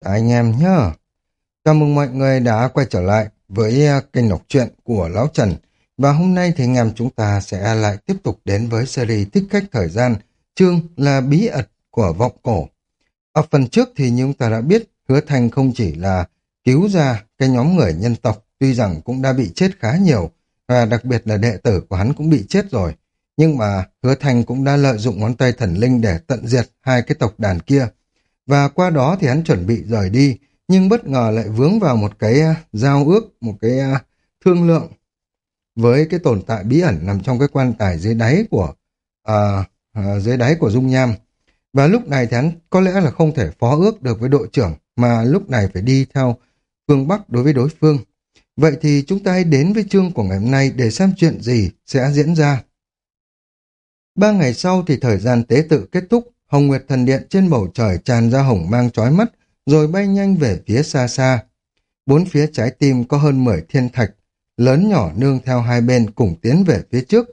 anh em nhá. Chào mừng mọi người đã quay trở lại với à, kênh đọc truyện của Lão Trần. Và hôm nay thì anh em chúng ta sẽ lại tiếp tục đến với series Thích Khách Thời Gian, chương là Bí ẩn của Vọng Cổ. Ở phần trước thì như chúng ta đã biết, Hứa Thành không chỉ là cứu ra cái nhóm người nhân tộc, tuy rằng cũng đã bị chết khá nhiều, và đặc biệt là đệ tử của hắn cũng bị chết rồi. Nhưng mà Hứa Thành cũng đã lợi dụng ngón tay thần linh để tận diệt hai cái tộc đàn kia và qua đó thì hắn chuẩn bị rời đi, nhưng bất ngờ lại vướng vào một cái à, giao ước, một cái à, thương lượng với cái tồn tại bí ẩn nằm trong cái quan tài dưới đáy của à, à, dưới đáy của dung nham. Và lúc này thì hắn có lẽ là không thể phó ước được với đội trưởng, mà lúc này phải đi theo phương Bắc đối với đối phương. Vậy thì chúng ta hãy đến với chương của ngày hôm nay để xem chuyện gì sẽ diễn ra. Ba ngày sau thì thời gian tế tự kết thúc, Hồng Nguyệt Thần Điện trên bầu trời tràn ra hồng mang chói mắt, rồi bay nhanh về phía xa xa. Bốn phía trái tim có hơn 10 thiên thạch, lớn nhỏ nương theo hai bên cùng tiến về phía trước.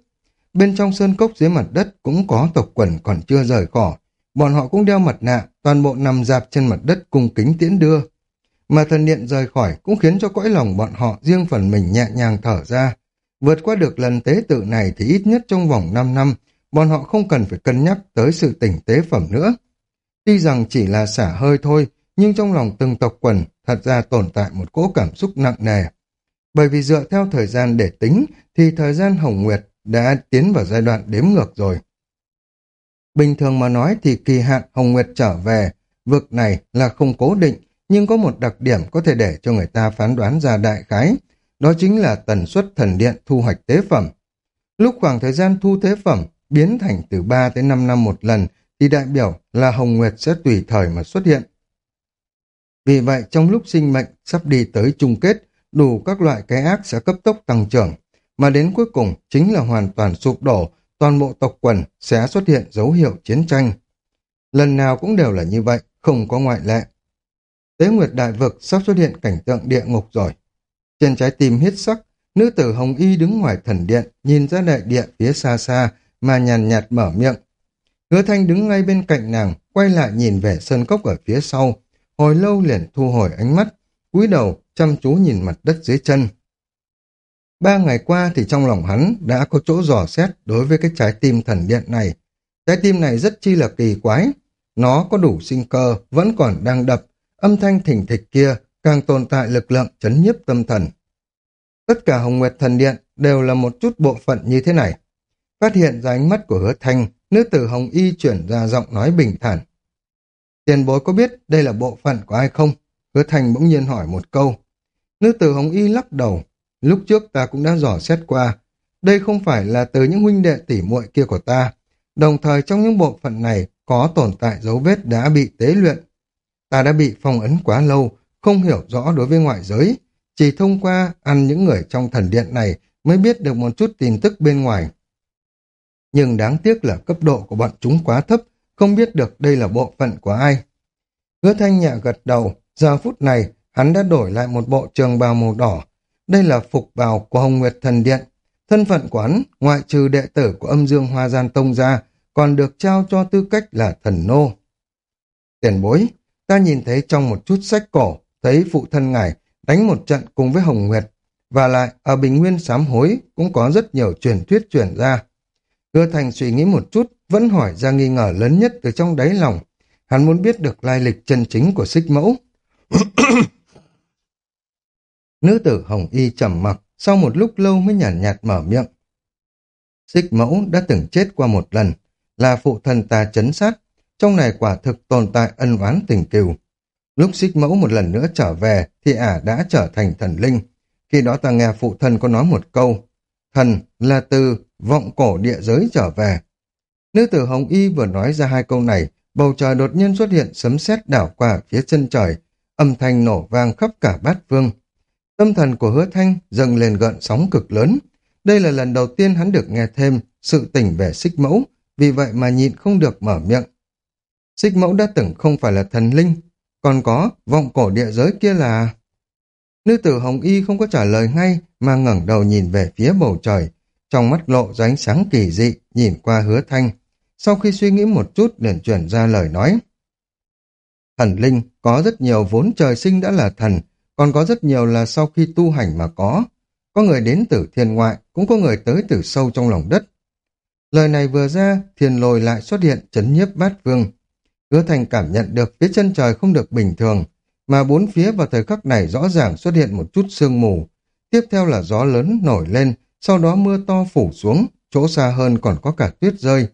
Bên trong sơn cốc dưới mặt đất cũng có tộc quần còn chưa rời khỏi. Bọn họ cũng đeo mặt nạ, toàn bộ nằm dạp trên mặt đất cung kính tiễn đưa. Mà thần điện rời khỏi cũng khiến cho cõi lòng bọn họ riêng phần mình nhẹ nhàng thở ra. Vượt qua được lần tế tự này thì ít nhất trong vòng 5 năm, bọn họ không cần phải cân nhắc tới sự tỉnh tế phẩm nữa. Tuy rằng chỉ là xả hơi thôi, nhưng trong lòng từng tộc quần thật ra tồn tại một cỗ cảm xúc nặng nề. Bởi vì dựa theo thời gian để tính, thì thời gian Hồng Nguyệt đã tiến vào giai đoạn đếm ngược rồi. Bình thường mà nói thì kỳ hạn Hồng Nguyệt trở về, vực này là không cố định, nhưng có một đặc điểm có thể để cho người ta phán đoán ra đại khái, đó chính là tần suất thần điện thu hoạch tế phẩm. Lúc khoảng thời gian thu tế phẩm biến thành từ 3 tới 5 năm một lần thì đại biểu là Hồng Nguyệt sẽ tùy thời mà xuất hiện. Vì vậy, trong lúc sinh mệnh sắp đi tới chung kết, đủ các loại cái ác sẽ cấp tốc tăng trưởng, mà đến cuối cùng chính là hoàn toàn sụp đổ, toàn bộ tộc quần sẽ xuất hiện dấu hiệu chiến tranh. Lần nào cũng đều là như vậy, không có ngoại lệ. Tế Nguyệt Đại Vực sắp xuất hiện cảnh tượng địa ngục rồi. Trên trái tim hít sắc, nữ tử Hồng Y đứng ngoài thần điện, nhìn ra đại địa phía xa xa, mà nhàn nhạt mở miệng. Hứa thanh đứng ngay bên cạnh nàng, quay lại nhìn về sơn cốc ở phía sau, hồi lâu liền thu hồi ánh mắt, cúi đầu chăm chú nhìn mặt đất dưới chân. Ba ngày qua thì trong lòng hắn đã có chỗ dò xét đối với cái trái tim thần điện này. Trái tim này rất chi là kỳ quái. Nó có đủ sinh cơ, vẫn còn đang đập, âm thanh thỉnh thịch kia càng tồn tại lực lượng chấn nhiếp tâm thần. Tất cả Hồng Nguyệt Thần Điện đều là một chút bộ phận như thế này. Phát hiện ra ánh mắt của hứa thanh, nữ tử Hồng Y chuyển ra giọng nói bình thản. Tiền bối có biết đây là bộ phận của ai không? Hứa thanh bỗng nhiên hỏi một câu. Nữ tử Hồng Y lắc đầu. Lúc trước ta cũng đã dò xét qua. Đây không phải là từ những huynh đệ tỉ muội kia của ta. Đồng thời trong những bộ phận này có tồn tại dấu vết đã bị tế luyện. Ta đã bị phong ấn quá lâu, không hiểu rõ đối với ngoại giới. Chỉ thông qua ăn những người trong thần điện này mới biết được một chút tin tức bên ngoài nhưng đáng tiếc là cấp độ của bọn chúng quá thấp, không biết được đây là bộ phận của ai. Hứa thanh nhẹ gật đầu, giờ phút này hắn đã đổi lại một bộ trường bào màu đỏ. Đây là phục bào của Hồng Nguyệt Thần Điện. Thân phận của hắn, ngoại trừ đệ tử của âm dương Hoa Gian Tông ra, còn được trao cho tư cách là thần nô. Tiền bối, ta nhìn thấy trong một chút sách cổ, thấy phụ thân ngài đánh một trận cùng với Hồng Nguyệt, và lại ở Bình Nguyên Sám Hối cũng có rất nhiều truyền thuyết truyền ra. Hứa Thành suy nghĩ một chút, vẫn hỏi ra nghi ngờ lớn nhất từ trong đáy lòng. Hắn muốn biết được lai lịch chân chính của xích mẫu. Nữ tử Hồng Y trầm mặc, sau một lúc lâu mới nhàn nhạt, nhạt mở miệng. Xích mẫu đã từng chết qua một lần, là phụ thân ta chấn sát, trong này quả thực tồn tại ân oán tình cừu. Lúc xích mẫu một lần nữa trở về thì ả đã trở thành thần linh. Khi đó ta nghe phụ thân có nói một câu, thần là từ vọng cổ địa giới trở về. Nữ tử Hồng Y vừa nói ra hai câu này, bầu trời đột nhiên xuất hiện sấm sét đảo qua phía chân trời, âm thanh nổ vang khắp cả bát vương Tâm thần của hứa thanh dâng lên gợn sóng cực lớn. Đây là lần đầu tiên hắn được nghe thêm sự tỉnh về xích mẫu, vì vậy mà nhịn không được mở miệng. Xích mẫu đã từng không phải là thần linh, còn có vọng cổ địa giới kia là... Nữ tử Hồng Y không có trả lời ngay mà ngẩng đầu nhìn về phía bầu trời, trong mắt lộ ra ánh sáng kỳ dị, nhìn qua hứa thanh. Sau khi suy nghĩ một chút liền chuyển ra lời nói. Thần linh có rất nhiều vốn trời sinh đã là thần, còn có rất nhiều là sau khi tu hành mà có. Có người đến từ thiên ngoại, cũng có người tới từ sâu trong lòng đất. Lời này vừa ra, thiên lôi lại xuất hiện chấn nhiếp bát vương. Hứa thành cảm nhận được phía chân trời không được bình thường, mà bốn phía vào thời khắc này rõ ràng xuất hiện một chút sương mù. Tiếp theo là gió lớn nổi lên, sau đó mưa to phủ xuống, chỗ xa hơn còn có cả tuyết rơi.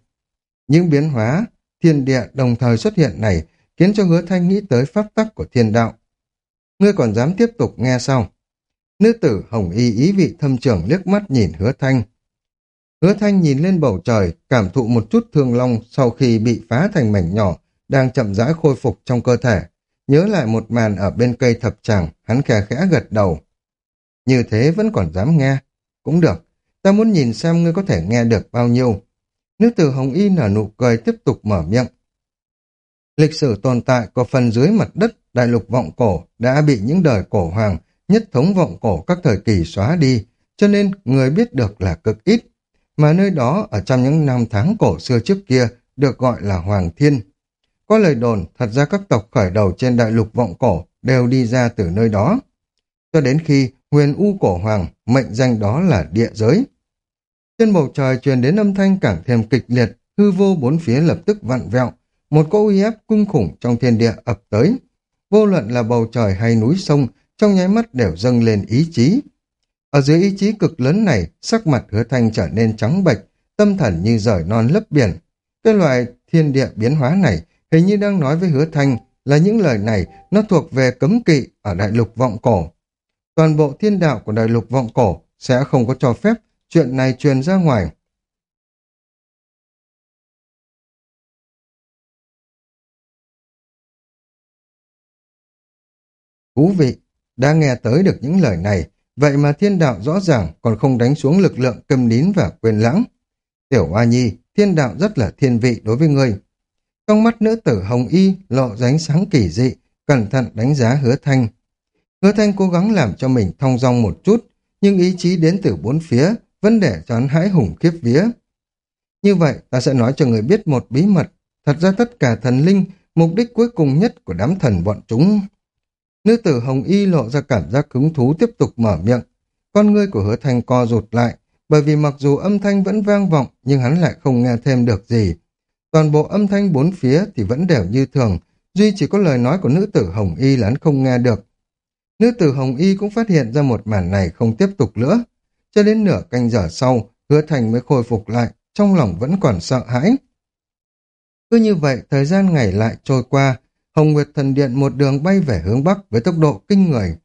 Những biến hóa, thiên địa đồng thời xuất hiện này khiến cho hứa thanh nghĩ tới pháp tắc của thiên đạo. Ngươi còn dám tiếp tục nghe sau Nữ tử hồng y ý vị thâm trưởng liếc mắt nhìn hứa thanh. Hứa thanh nhìn lên bầu trời, cảm thụ một chút thương long sau khi bị phá thành mảnh nhỏ, đang chậm rãi khôi phục trong cơ thể. Nhớ lại một màn ở bên cây thập tràng, hắn khẽ khẽ gật đầu. Như thế vẫn còn dám nghe. Cũng được, ta muốn nhìn xem ngươi có thể nghe được bao nhiêu. Nữ tử Hồng Y nở nụ cười tiếp tục mở miệng. Lịch sử tồn tại của phần dưới mặt đất đại lục vọng cổ đã bị những đời cổ hoàng, nhất thống vọng cổ các thời kỳ xóa đi, cho nên người biết được là cực ít. Mà nơi đó ở trong những năm tháng cổ xưa trước kia được gọi là Hoàng Thiên. Có lời đồn, thật ra các tộc khởi đầu trên đại lục vọng cổ đều đi ra từ nơi đó. Cho đến khi huyền U cổ hoàng, mệnh danh đó là địa giới. Trên bầu trời truyền đến âm thanh càng thêm kịch liệt, hư vô bốn phía lập tức vặn vẹo, một cỗ uy ép cung khủng trong thiên địa ập tới. Vô luận là bầu trời hay núi sông, trong nháy mắt đều dâng lên ý chí. Ở dưới ý chí cực lớn này, sắc mặt hứa thanh trở nên trắng bệch, tâm thần như rời non lấp biển. Cái loại thiên địa biến hóa này hình như đang nói với hứa thanh là những lời này nó thuộc về cấm kỵ ở đại lục vọng cổ. Toàn bộ thiên đạo của đại lục vọng cổ sẽ không có cho phép chuyện này truyền ra ngoài. Thú vị, đã nghe tới được những lời này, vậy mà thiên đạo rõ ràng còn không đánh xuống lực lượng cầm nín và quyền lãng. Tiểu Hoa Nhi, thiên đạo rất là thiên vị đối với ngươi. Trong mắt nữ tử Hồng Y lộ ránh sáng kỳ dị, cẩn thận đánh giá hứa thanh. Hứa thanh cố gắng làm cho mình thong dong một chút, nhưng ý chí đến từ bốn phía, vẫn để cho hắn hãi hùng khiếp vía. Như vậy, ta sẽ nói cho người biết một bí mật. Thật ra tất cả thần linh, mục đích cuối cùng nhất của đám thần bọn chúng. Nữ tử Hồng Y lộ ra cảm giác hứng thú tiếp tục mở miệng. Con ngươi của hứa thanh co rụt lại, bởi vì mặc dù âm thanh vẫn vang vọng, nhưng hắn lại không nghe thêm được gì. Toàn bộ âm thanh bốn phía thì vẫn đều như thường, duy chỉ có lời nói của nữ tử Hồng Y là hắn không nghe được. Nữ tử Hồng Y cũng phát hiện ra một màn này không tiếp tục nữa. Cho đến nửa canh giờ sau, hứa thành mới khôi phục lại, trong lòng vẫn còn sợ hãi. Cứ như vậy, thời gian ngày lại trôi qua, Hồng Nguyệt Thần Điện một đường bay về hướng Bắc với tốc độ kinh người.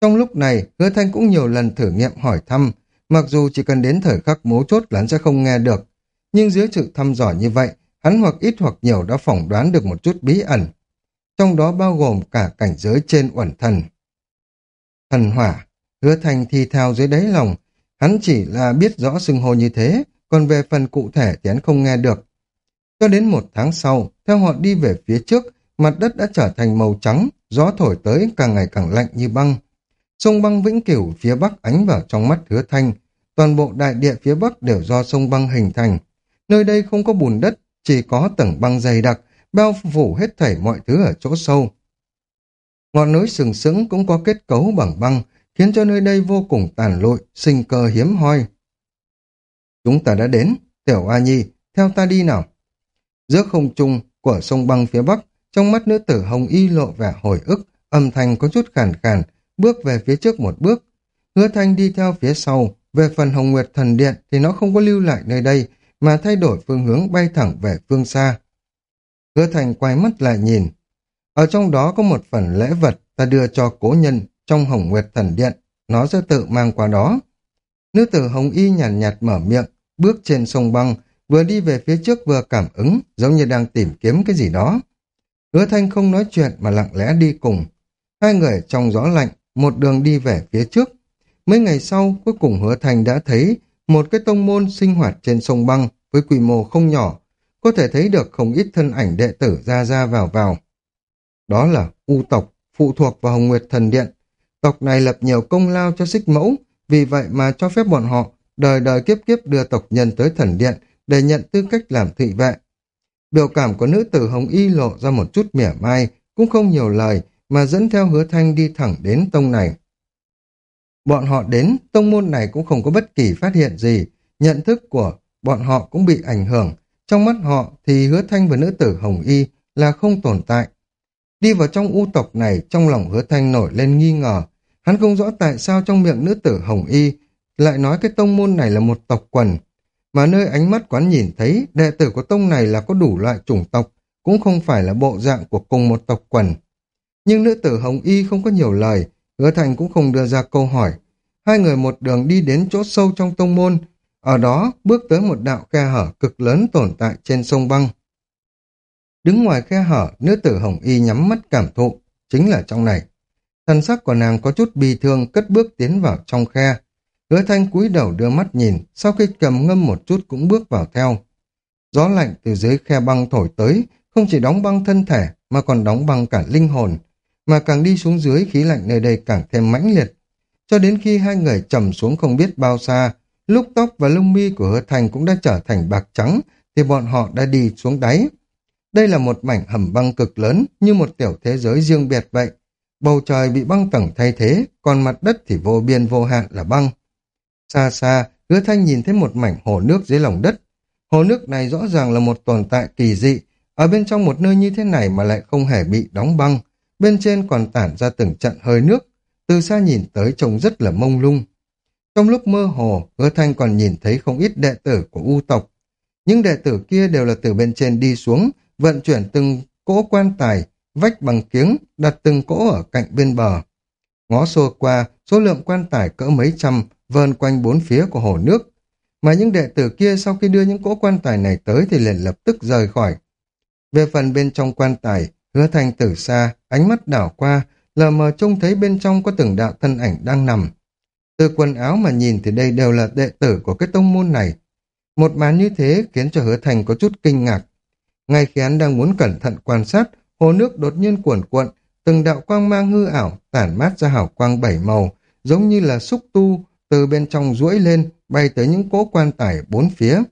Trong lúc này, hứa thanh cũng nhiều lần thử nghiệm hỏi thăm, mặc dù chỉ cần đến thời khắc mấu chốt là hắn sẽ không nghe được. Nhưng dưới sự thăm dò như vậy, hắn hoặc ít hoặc nhiều đã phỏng đoán được một chút bí ẩn. Trong đó bao gồm cả cảnh giới trên uẩn thần. Thần hỏa, hứa thanh thi thao dưới đáy lòng, hắn chỉ là biết rõ xưng hô như thế, còn về phần cụ thể thì hắn không nghe được. Cho đến một tháng sau, theo họ đi về phía trước, mặt đất đã trở thành màu trắng, gió thổi tới càng ngày càng lạnh như băng. Sông băng vĩnh cửu phía bắc ánh vào trong mắt hứa thanh, toàn bộ đại địa phía bắc đều do sông băng hình thành. Nơi đây không có bùn đất, chỉ có tầng băng dày đặc, bao phủ hết thảy mọi thứ ở chỗ sâu. Ngọn núi sừng sững cũng có kết cấu bằng băng, khiến cho nơi đây vô cùng tàn lụi, sinh cơ hiếm hoi. Chúng ta đã đến, Tiểu A Nhi, theo ta đi nào. Giữa không trung của sông băng phía bắc, trong mắt nữ tử Hồng Y lộ vẻ hồi ức, âm thanh có chút khàn khàn, bước về phía trước một bước. Hứa Thanh đi theo phía sau, về phần Hồng Nguyệt Thần Điện thì nó không có lưu lại nơi đây, mà thay đổi phương hướng bay thẳng về phương xa. Hứa Thành quay mắt lại nhìn. Ở trong đó có một phần lễ vật ta đưa cho cố nhân trong Hồng Nguyệt Thần Điện, nó sẽ tự mang qua đó. Nữ tử Hồng Y nhàn nhạt, nhạt mở miệng, bước trên sông băng, vừa đi về phía trước vừa cảm ứng, giống như đang tìm kiếm cái gì đó. Hứa Thanh không nói chuyện mà lặng lẽ đi cùng. Hai người trong gió lạnh, một đường đi về phía trước. Mấy ngày sau, cuối cùng Hứa Thanh đã thấy một cái tông môn sinh hoạt trên sông băng với quy mô không nhỏ, có thể thấy được không ít thân ảnh đệ tử ra ra vào vào. Đó là U tộc, phụ thuộc vào Hồng Nguyệt Thần Điện. Tộc này lập nhiều công lao cho xích mẫu, vì vậy mà cho phép bọn họ đời đời kiếp kiếp đưa tộc nhân tới thần điện để nhận tư cách làm thị vệ. Biểu cảm của nữ tử Hồng Y lộ ra một chút mỉa mai, cũng không nhiều lời, mà dẫn theo hứa thanh đi thẳng đến tông này. Bọn họ đến, tông môn này cũng không có bất kỳ phát hiện gì, nhận thức của bọn họ cũng bị ảnh hưởng. Trong mắt họ thì hứa thanh và nữ tử Hồng Y là không tồn tại. Đi vào trong u tộc này, trong lòng hứa thanh nổi lên nghi ngờ. Hắn không rõ tại sao trong miệng nữ tử Hồng Y lại nói cái tông môn này là một tộc quần. Mà nơi ánh mắt quán nhìn thấy, đệ tử của tông này là có đủ loại chủng tộc, cũng không phải là bộ dạng của cùng một tộc quần. Nhưng nữ tử Hồng Y không có nhiều lời, hứa thành cũng không đưa ra câu hỏi. Hai người một đường đi đến chỗ sâu trong tông môn, ở đó bước tới một đạo khe hở cực lớn tồn tại trên sông băng. Đứng ngoài khe hở, nữ tử Hồng Y nhắm mắt cảm thụ, chính là trong này. Thần sắc của nàng có chút bi thương cất bước tiến vào trong khe. Hứa thanh cúi đầu đưa mắt nhìn, sau khi cầm ngâm một chút cũng bước vào theo. Gió lạnh từ dưới khe băng thổi tới, không chỉ đóng băng thân thể mà còn đóng băng cả linh hồn. Mà càng đi xuống dưới khí lạnh nơi đây càng thêm mãnh liệt. Cho đến khi hai người trầm xuống không biết bao xa, lúc tóc và lông mi của hứa thành cũng đã trở thành bạc trắng, thì bọn họ đã đi xuống đáy. Đây là một mảnh hầm băng cực lớn, như một tiểu thế giới riêng biệt vậy. Bầu trời bị băng tầng thay thế, còn mặt đất thì vô biên vô hạn là băng. Xa xa, hứa thanh nhìn thấy một mảnh hồ nước dưới lòng đất. Hồ nước này rõ ràng là một tồn tại kỳ dị, ở bên trong một nơi như thế này mà lại không hề bị đóng băng. Bên trên còn tản ra từng trận hơi nước, từ xa nhìn tới trông rất là mông lung. Trong lúc mơ hồ, hứa thanh còn nhìn thấy không ít đệ tử của U tộc. Những đệ tử kia đều là từ bên trên đi xuống, vận chuyển từng cỗ quan tài, vách bằng kiếng, đặt từng cỗ ở cạnh bên bờ. Ngó xô qua, số lượng quan tài cỡ mấy trăm, vơn quanh bốn phía của hồ nước. Mà những đệ tử kia sau khi đưa những cỗ quan tài này tới thì liền lập tức rời khỏi. Về phần bên trong quan tài, hứa thành từ xa, ánh mắt đảo qua, lờ mờ trông thấy bên trong có từng đạo thân ảnh đang nằm. Từ quần áo mà nhìn thì đây đều là đệ tử của cái tông môn này. Một màn như thế khiến cho hứa thành có chút kinh ngạc. Ngay khi hắn đang muốn cẩn thận quan sát, hồ nước đột nhiên cuồn cuộn, từng đạo quang mang hư ảo tản mát ra hào quang bảy màu, giống như là xúc tu từ bên trong duỗi lên, bay tới những cỗ quan tài bốn phía.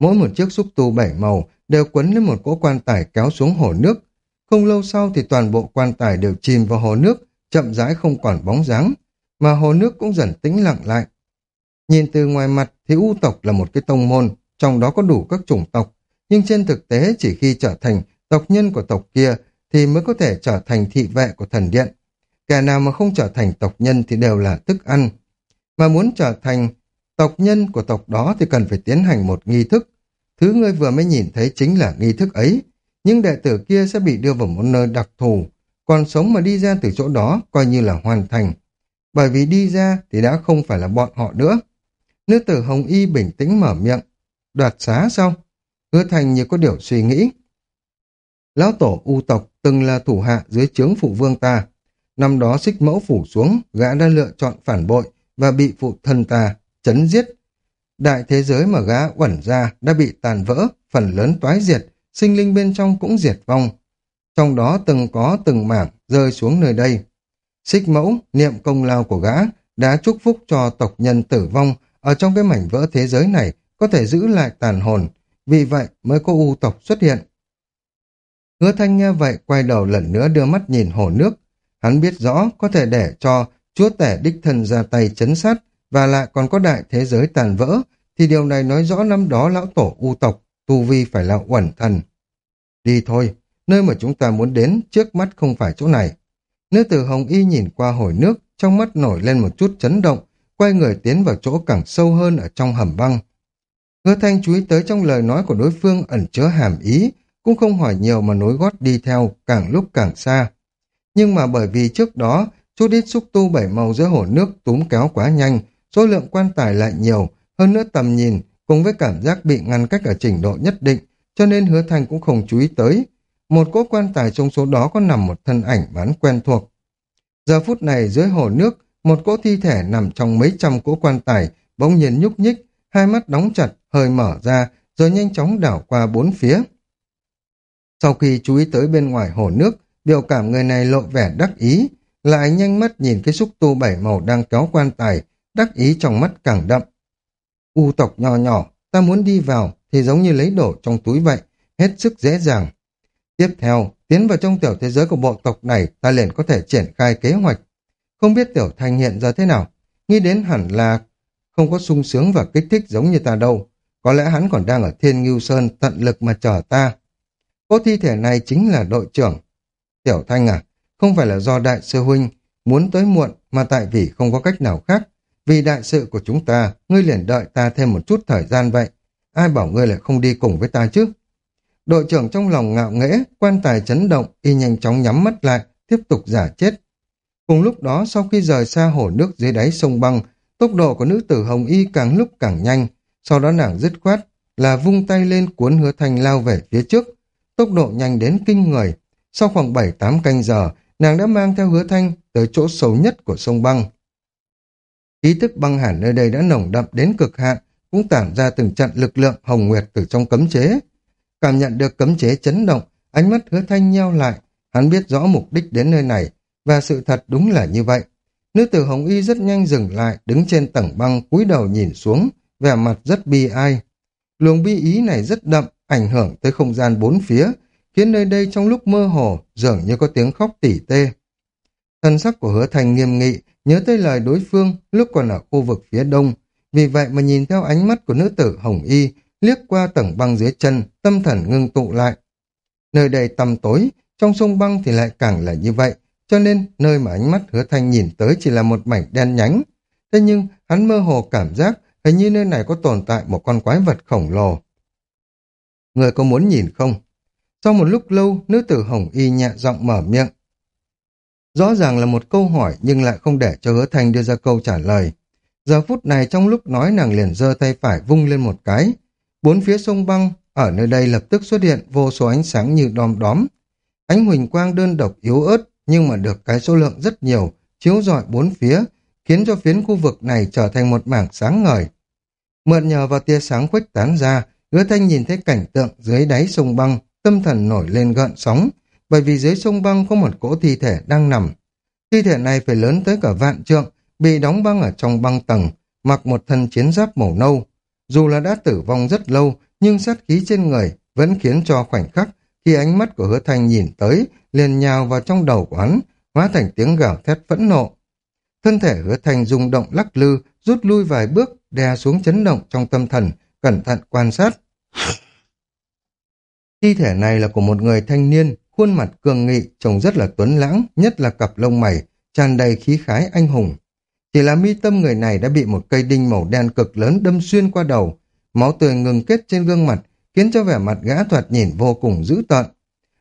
Mỗi một chiếc xúc tu bảy màu đều quấn lên một cỗ quan tài kéo xuống hồ nước. Không lâu sau thì toàn bộ quan tài đều chìm vào hồ nước, chậm rãi không còn bóng dáng, mà hồ nước cũng dần tĩnh lặng lại. Nhìn từ ngoài mặt thì U tộc là một cái tông môn, trong đó có đủ các chủng tộc, nhưng trên thực tế chỉ khi trở thành tộc nhân của tộc kia thì mới có thể trở thành thị vệ của thần điện. Kẻ nào mà không trở thành tộc nhân thì đều là thức ăn. Mà muốn trở thành tộc nhân của tộc đó thì cần phải tiến hành một nghi thức. Thứ ngươi vừa mới nhìn thấy chính là nghi thức ấy. Nhưng đệ tử kia sẽ bị đưa vào một nơi đặc thù. Còn sống mà đi ra từ chỗ đó coi như là hoàn thành. Bởi vì đi ra thì đã không phải là bọn họ nữa. Nữ tử Hồng Y bình tĩnh mở miệng. Đoạt xá sao? Hứa thành như có điều suy nghĩ. Lão tổ U tộc từng là thủ hạ dưới trướng phụ vương ta. Năm đó xích mẫu phủ xuống, gã đã lựa chọn phản bội và bị phụ thân ta chấn giết. Đại thế giới mà gã uẩn ra đã bị tàn vỡ, phần lớn toái diệt, sinh linh bên trong cũng diệt vong. Trong đó từng có từng mảng rơi xuống nơi đây. Xích mẫu, niệm công lao của gã, đã chúc phúc cho tộc nhân tử vong ở trong cái mảnh vỡ thế giới này có thể giữ lại tàn hồn, vì vậy mới có u tộc xuất hiện. Hứa thanh nghe vậy quay đầu lần nữa đưa mắt nhìn hồ nước. Hắn biết rõ có thể để cho chúa tể đích thân ra tay chấn sát và lại còn có đại thế giới tàn vỡ thì điều này nói rõ năm đó lão tổ u tộc tu vi phải là uẩn thần. Đi thôi, nơi mà chúng ta muốn đến trước mắt không phải chỗ này. Nữ tử Hồng Y nhìn qua hồi nước, trong mắt nổi lên một chút chấn động, quay người tiến vào chỗ càng sâu hơn ở trong hầm băng. Hứa thanh chú ý tới trong lời nói của đối phương ẩn chứa hàm ý, cũng không hỏi nhiều mà nối gót đi theo, càng lúc càng xa. Nhưng mà bởi vì trước đó, chút ít xúc tu bảy màu giữa hồ nước túm kéo quá nhanh, số lượng quan tài lại nhiều, hơn nữa tầm nhìn, cùng với cảm giác bị ngăn cách ở trình độ nhất định, cho nên hứa thanh cũng không chú ý tới. Một cỗ quan tài trong số đó có nằm một thân ảnh bán quen thuộc. Giờ phút này dưới hồ nước, một cỗ thi thể nằm trong mấy trăm cỗ quan tài, bỗng nhiên nhúc nhích, hai mắt đóng chặt, hơi mở ra, rồi nhanh chóng đảo qua bốn phía. Sau khi chú ý tới bên ngoài hồ nước, biểu cảm người này lộ vẻ đắc ý, lại nhanh mắt nhìn cái xúc tu bảy màu đang kéo quan tài, đắc ý trong mắt càng đậm. U tộc nhỏ nhỏ, ta muốn đi vào thì giống như lấy đổ trong túi vậy, hết sức dễ dàng. Tiếp theo, tiến vào trong tiểu thế giới của bộ tộc này, ta liền có thể triển khai kế hoạch. Không biết tiểu thanh hiện giờ thế nào, nghĩ đến hẳn là không có sung sướng và kích thích giống như ta đâu. Có lẽ hắn còn đang ở Thiên Ngưu Sơn tận lực mà chờ ta. Cô thi thể này chính là đội trưởng. Tiểu Thanh à, không phải là do đại sư huynh muốn tới muộn mà tại vì không có cách nào khác. Vì đại sự của chúng ta, ngươi liền đợi ta thêm một chút thời gian vậy. Ai bảo ngươi lại không đi cùng với ta chứ? Đội trưởng trong lòng ngạo nghễ, quan tài chấn động, y nhanh chóng nhắm mắt lại, tiếp tục giả chết. Cùng lúc đó, sau khi rời xa hồ nước dưới đáy sông băng, tốc độ của nữ tử Hồng Y càng lúc càng nhanh, sau đó nàng dứt khoát là vung tay lên cuốn hứa thanh lao về phía trước, tốc độ nhanh đến kinh người. Sau khoảng 7-8 canh giờ, nàng đã mang theo hứa thanh tới chỗ sâu nhất của sông băng. Ý thức băng hẳn nơi đây đã nồng đậm đến cực hạn, cũng tản ra từng trận lực lượng hồng nguyệt từ trong cấm chế. Cảm nhận được cấm chế chấn động, ánh mắt hứa thanh nheo lại, hắn biết rõ mục đích đến nơi này, và sự thật đúng là như vậy. Nữ tử Hồng Y rất nhanh dừng lại, đứng trên tầng băng, cúi đầu nhìn xuống, vẻ mặt rất bi ai. Luồng bi ý này rất đậm, ảnh hưởng tới không gian bốn phía, khiến nơi đây trong lúc mơ hồ dường như có tiếng khóc tỉ tê. Thân sắc của hứa thành nghiêm nghị, nhớ tới lời đối phương lúc còn ở khu vực phía đông, vì vậy mà nhìn theo ánh mắt của nữ tử Hồng Y, liếc qua tầng băng dưới chân, tâm thần ngưng tụ lại. Nơi đây tăm tối, trong sông băng thì lại càng là như vậy, cho nên nơi mà ánh mắt hứa thanh nhìn tới chỉ là một mảnh đen nhánh. Thế nhưng hắn mơ hồ cảm giác hình như nơi này có tồn tại một con quái vật khổng lồ. Người có muốn nhìn không? Sau một lúc lâu, nữ tử Hồng Y nhẹ giọng mở miệng. Rõ ràng là một câu hỏi nhưng lại không để cho hứa thanh đưa ra câu trả lời. Giờ phút này trong lúc nói nàng liền giơ tay phải vung lên một cái. Bốn phía sông băng, ở nơi đây lập tức xuất hiện vô số ánh sáng như đom đóm. Ánh huỳnh quang đơn độc yếu ớt nhưng mà được cái số lượng rất nhiều, chiếu rọi bốn phía, khiến cho phiến khu vực này trở thành một mảng sáng ngời. Mượn nhờ vào tia sáng khuếch tán ra, hứa thanh nhìn thấy cảnh tượng dưới đáy sông băng, tâm thần nổi lên gợn sóng, bởi vì dưới sông băng có một cỗ thi thể đang nằm. Thi thể này phải lớn tới cả vạn trượng, bị đóng băng ở trong băng tầng, mặc một thân chiến giáp màu nâu. Dù là đã tử vong rất lâu, nhưng sát khí trên người vẫn khiến cho khoảnh khắc khi ánh mắt của hứa thanh nhìn tới, liền nhào vào trong đầu của hắn, hóa thành tiếng gào thét phẫn nộ. Thân thể hứa thanh rung động lắc lư, rút lui vài bước, đè xuống chấn động trong tâm thần, cẩn thận quan sát. Thi thể này là của một người thanh niên, khuôn mặt cường nghị, trông rất là tuấn lãng, nhất là cặp lông mày, tràn đầy khí khái anh hùng. Chỉ là mi tâm người này đã bị một cây đinh màu đen cực lớn đâm xuyên qua đầu, máu tươi ngừng kết trên gương mặt, khiến cho vẻ mặt gã thoạt nhìn vô cùng dữ tợn.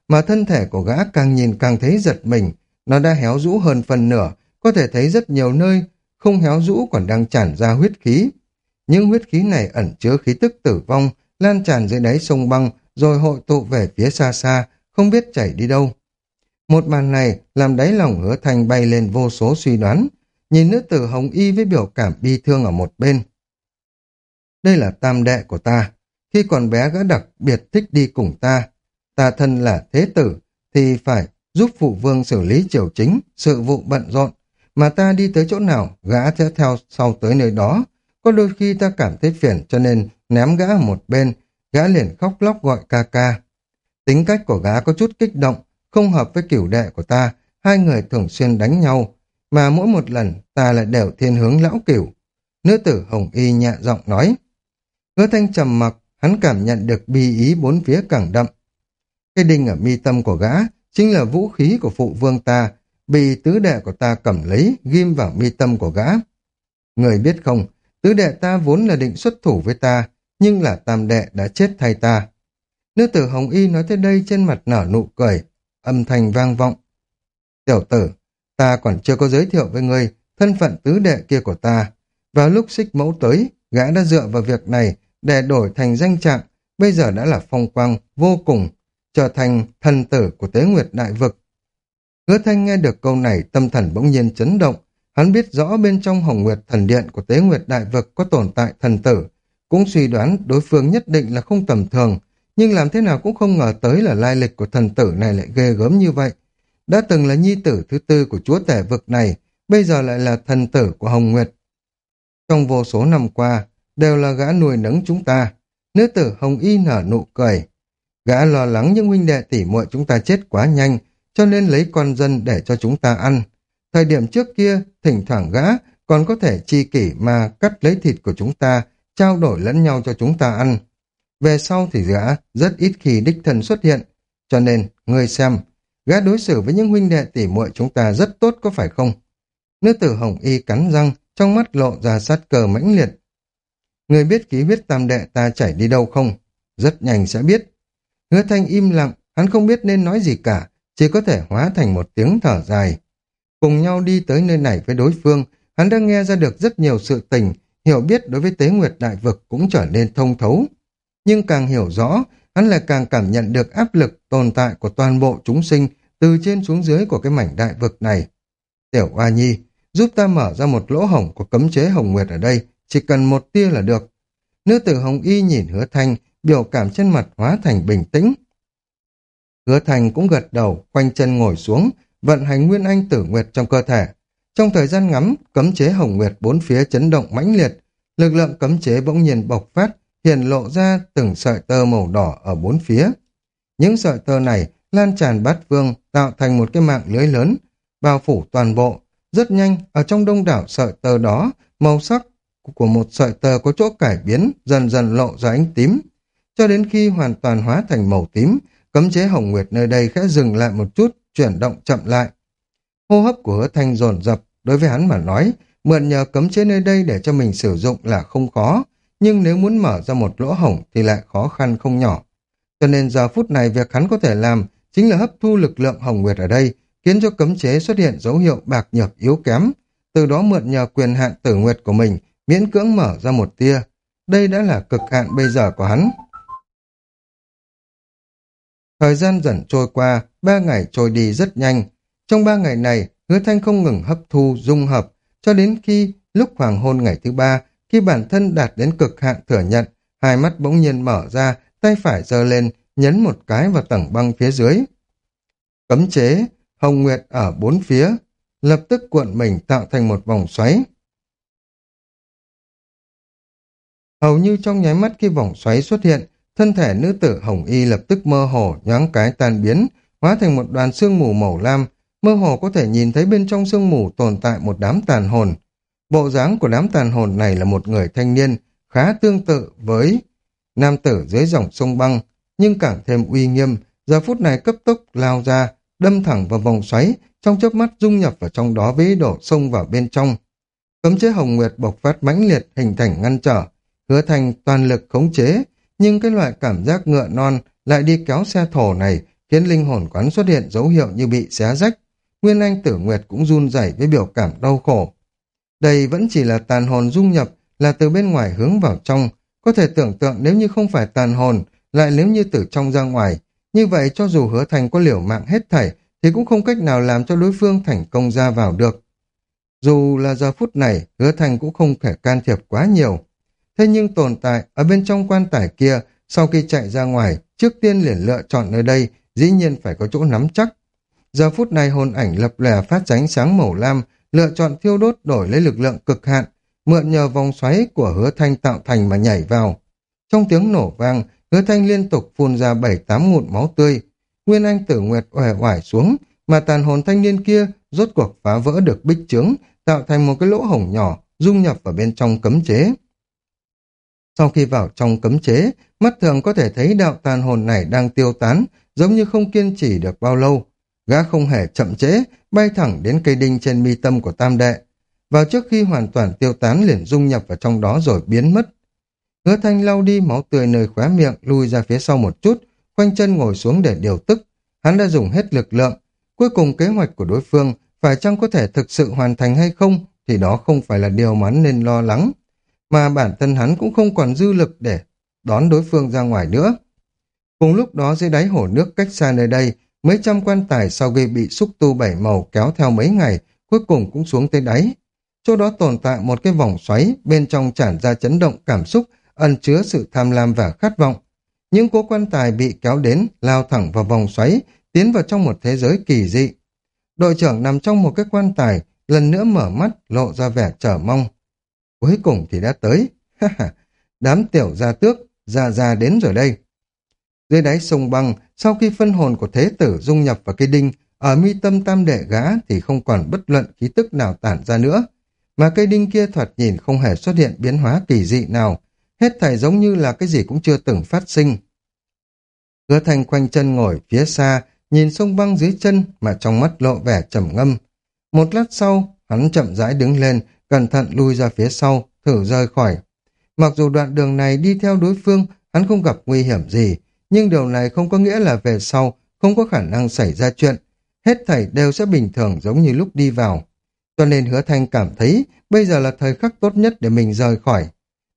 Mà thân thể của gã càng nhìn càng thấy giật mình, nó đã héo rũ hơn phần nửa, có thể thấy rất nhiều nơi, không héo rũ còn đang tràn ra huyết khí. Những huyết khí này ẩn chứa khí tức tử vong, lan tràn dưới đáy sông băng, rồi hội tụ về phía xa xa, không biết chảy đi đâu. Một màn này làm đáy lòng hứa thành bay lên vô số suy đoán, nhìn nữ tử hồng y với biểu cảm bi thương ở một bên. Đây là tam đệ của ta, khi còn bé gã đặc biệt thích đi cùng ta, ta thân là thế tử, thì phải giúp phụ vương xử lý triều chính, sự vụ bận rộn, mà ta đi tới chỗ nào, gã sẽ theo sau tới nơi đó. Có đôi khi ta cảm thấy phiền cho nên ném gã ở một bên, gã liền khóc lóc gọi ca ca. Tính cách của gã có chút kích động, không hợp với kiểu đệ của ta, hai người thường xuyên đánh nhau, mà mỗi một lần ta lại đều thiên hướng lão cửu. Nữ tử Hồng Y nhẹ giọng nói. Hứa thanh trầm mặc, hắn cảm nhận được bi ý bốn phía càng đậm. Cái đinh ở mi tâm của gã chính là vũ khí của phụ vương ta, bị tứ đệ của ta cầm lấy, ghim vào mi tâm của gã. Người biết không, tứ đệ ta vốn là định xuất thủ với ta, nhưng là tam đệ đã chết thay ta. Nữ tử Hồng Y nói tới đây trên mặt nở nụ cười, âm thanh vang vọng. Tiểu tử, ta còn chưa có giới thiệu với ngươi thân phận tứ đệ kia của ta. Vào lúc xích mẫu tới, gã đã dựa vào việc này để đổi thành danh trạng, bây giờ đã là phong quang vô cùng, trở thành thần tử của tế nguyệt đại vực. Hứa thanh nghe được câu này tâm thần bỗng nhiên chấn động, hắn biết rõ bên trong hồng nguyệt thần điện của tế nguyệt đại vực có tồn tại thần tử, cũng suy đoán đối phương nhất định là không tầm thường, nhưng làm thế nào cũng không ngờ tới là lai lịch của thần tử này lại ghê gớm như vậy. Đã từng là nhi tử thứ tư của chúa tể vực này, bây giờ lại là thần tử của Hồng Nguyệt. Trong vô số năm qua, đều là gã nuôi nấng chúng ta. Nữ tử Hồng Y nở nụ cười. Gã lo lắng những huynh đệ tỉ muội chúng ta chết quá nhanh, cho nên lấy con dân để cho chúng ta ăn. Thời điểm trước kia, thỉnh thoảng gã còn có thể chi kỷ mà cắt lấy thịt của chúng ta, trao đổi lẫn nhau cho chúng ta ăn. Về sau thì gã rất ít khi đích thân xuất hiện, cho nên, ngươi xem, gã đối xử với những huynh đệ tỉ muội chúng ta rất tốt có phải không? Nữ tử Hồng Y cắn răng, trong mắt lộ ra sát cờ mãnh liệt. Người biết khí huyết tam đệ ta chảy đi đâu không? Rất nhanh sẽ biết. Hứa thanh im lặng, hắn không biết nên nói gì cả, chỉ có thể hóa thành một tiếng thở dài. Cùng nhau đi tới nơi này với đối phương, hắn đã nghe ra được rất nhiều sự tình, hiểu biết đối với tế nguyệt đại vực cũng trở nên thông thấu. Nhưng càng hiểu rõ, hắn lại càng cảm nhận được áp lực tồn tại của toàn bộ chúng sinh từ trên xuống dưới của cái mảnh đại vực này. Tiểu Hoa Nhi, giúp ta mở ra một lỗ hổng của cấm chế Hồng Nguyệt ở đây, chỉ cần một tia là được. Nữ tử Hồng Y nhìn hứa thanh, biểu cảm trên mặt hóa thành bình tĩnh. Hứa thanh cũng gật đầu, quanh chân ngồi xuống, vận hành nguyên anh tử nguyệt trong cơ thể. Trong thời gian ngắn, cấm chế Hồng Nguyệt bốn phía chấn động mãnh liệt, lực lượng cấm chế bỗng nhiên bộc phát, hiện lộ ra từng sợi tơ màu đỏ ở bốn phía. Những sợi tơ này lan tràn bát vương tạo thành một cái mạng lưới lớn, bao phủ toàn bộ. Rất nhanh, ở trong đông đảo sợi tơ đó, màu sắc của một sợi tơ có chỗ cải biến, dần dần lộ ra ánh tím. Cho đến khi hoàn toàn hóa thành màu tím, cấm chế hồng nguyệt nơi đây khẽ dừng lại một chút, chuyển động chậm lại. Hô hấp của hứa thanh dồn dập đối với hắn mà nói, mượn nhờ cấm chế nơi đây để cho mình sử dụng là không khó, nhưng nếu muốn mở ra một lỗ hổng thì lại khó khăn không nhỏ. Cho nên giờ phút này việc hắn có thể làm chính là hấp thu lực lượng hồng nguyệt ở đây, khiến cho cấm chế xuất hiện dấu hiệu bạc nhược yếu kém, từ đó mượn nhờ quyền hạn tử nguyệt của mình, miễn cưỡng mở ra một tia. Đây đã là cực hạn bây giờ của hắn. Thời gian dần trôi qua, ba ngày trôi đi rất nhanh. Trong ba ngày này, hứa thanh không ngừng hấp thu, dung hợp, cho đến khi lúc hoàng hôn ngày thứ ba, khi bản thân đạt đến cực hạn thừa nhận, hai mắt bỗng nhiên mở ra, tay phải giơ lên, nhấn một cái vào tầng băng phía dưới. Cấm chế, hồng nguyệt ở bốn phía, lập tức cuộn mình tạo thành một vòng xoáy. Hầu như trong nháy mắt khi vòng xoáy xuất hiện, thân thể nữ tử Hồng Y lập tức mơ hồ, nhoáng cái tan biến, hóa thành một đoàn sương mù màu lam, mơ hồ có thể nhìn thấy bên trong sương mù tồn tại một đám tàn hồn. Bộ dáng của đám tàn hồn này là một người thanh niên, khá tương tự với nam tử dưới dòng sông băng, nhưng càng thêm uy nghiêm, giờ phút này cấp tốc lao ra, đâm thẳng vào vòng xoáy, trong chớp mắt dung nhập vào trong đó với đổ sông vào bên trong. Cấm chế hồng nguyệt bộc phát mãnh liệt hình thành ngăn trở, hứa thành toàn lực khống chế, nhưng cái loại cảm giác ngựa non lại đi kéo xe thổ này khiến linh hồn quán xuất hiện dấu hiệu như bị xé rách. Nguyên Anh Tử Nguyệt cũng run rẩy với biểu cảm đau khổ. Đây vẫn chỉ là tàn hồn dung nhập, là từ bên ngoài hướng vào trong. Có thể tưởng tượng nếu như không phải tàn hồn, lại nếu như từ trong ra ngoài. Như vậy cho dù hứa thành có liều mạng hết thảy, thì cũng không cách nào làm cho đối phương thành công ra vào được. Dù là giờ phút này, hứa thành cũng không thể can thiệp quá nhiều. Thế nhưng tồn tại ở bên trong quan tài kia, sau khi chạy ra ngoài, trước tiên liền lựa chọn nơi đây, dĩ nhiên phải có chỗ nắm chắc. Giờ phút này hồn ảnh lập lè phát ánh sáng màu lam, lựa chọn thiêu đốt đổi lấy lực lượng cực hạn, mượn nhờ vòng xoáy của hứa thanh tạo thành mà nhảy vào. Trong tiếng nổ vang, hứa thanh liên tục phun ra bảy tám ngụn máu tươi. Nguyên Anh tử nguyệt oẻ oải xuống, mà tàn hồn thanh niên kia rốt cuộc phá vỡ được bích trướng, tạo thành một cái lỗ hổng nhỏ, dung nhập vào bên trong cấm chế. Sau khi vào trong cấm chế, mắt thường có thể thấy đạo tàn hồn này đang tiêu tán, giống như không kiên trì được bao lâu. Gã không hề chậm chế, bay thẳng đến cây đinh trên mi tâm của tam đệ. Vào trước khi hoàn toàn tiêu tán liền dung nhập vào trong đó rồi biến mất. Hứa thanh lau đi máu tươi nơi khóe miệng, lui ra phía sau một chút, khoanh chân ngồi xuống để điều tức. Hắn đã dùng hết lực lượng. Cuối cùng kế hoạch của đối phương phải chăng có thể thực sự hoàn thành hay không thì đó không phải là điều mà hắn nên lo lắng mà bản thân hắn cũng không còn dư lực để đón đối phương ra ngoài nữa. Cùng lúc đó dưới đáy hồ nước cách xa nơi đây, mấy trăm quan tài sau khi bị xúc tu bảy màu kéo theo mấy ngày, cuối cùng cũng xuống tới đáy. Chỗ đó tồn tại một cái vòng xoáy, bên trong tràn ra chấn động cảm xúc, ẩn chứa sự tham lam và khát vọng. Những cố quan tài bị kéo đến, lao thẳng vào vòng xoáy, tiến vào trong một thế giới kỳ dị. Đội trưởng nằm trong một cái quan tài, lần nữa mở mắt, lộ ra vẻ trở mong. Cuối cùng thì đã tới. Đám tiểu gia tước, gia gia đến rồi đây. Dưới đáy sông băng, sau khi phân hồn của thế tử dung nhập vào cây đinh, ở mi tâm tam đệ gã thì không còn bất luận khí tức nào tản ra nữa. Mà cây đinh kia thoạt nhìn không hề xuất hiện biến hóa kỳ dị nào, hết thảy giống như là cái gì cũng chưa từng phát sinh. Hứa thành quanh chân ngồi phía xa, nhìn sông băng dưới chân mà trong mắt lộ vẻ trầm ngâm. Một lát sau, hắn chậm rãi đứng lên, cẩn thận lui ra phía sau, thử rời khỏi. Mặc dù đoạn đường này đi theo đối phương, hắn không gặp nguy hiểm gì, nhưng điều này không có nghĩa là về sau không có khả năng xảy ra chuyện. Hết thảy đều sẽ bình thường giống như lúc đi vào. Cho nên hứa thanh cảm thấy bây giờ là thời khắc tốt nhất để mình rời khỏi.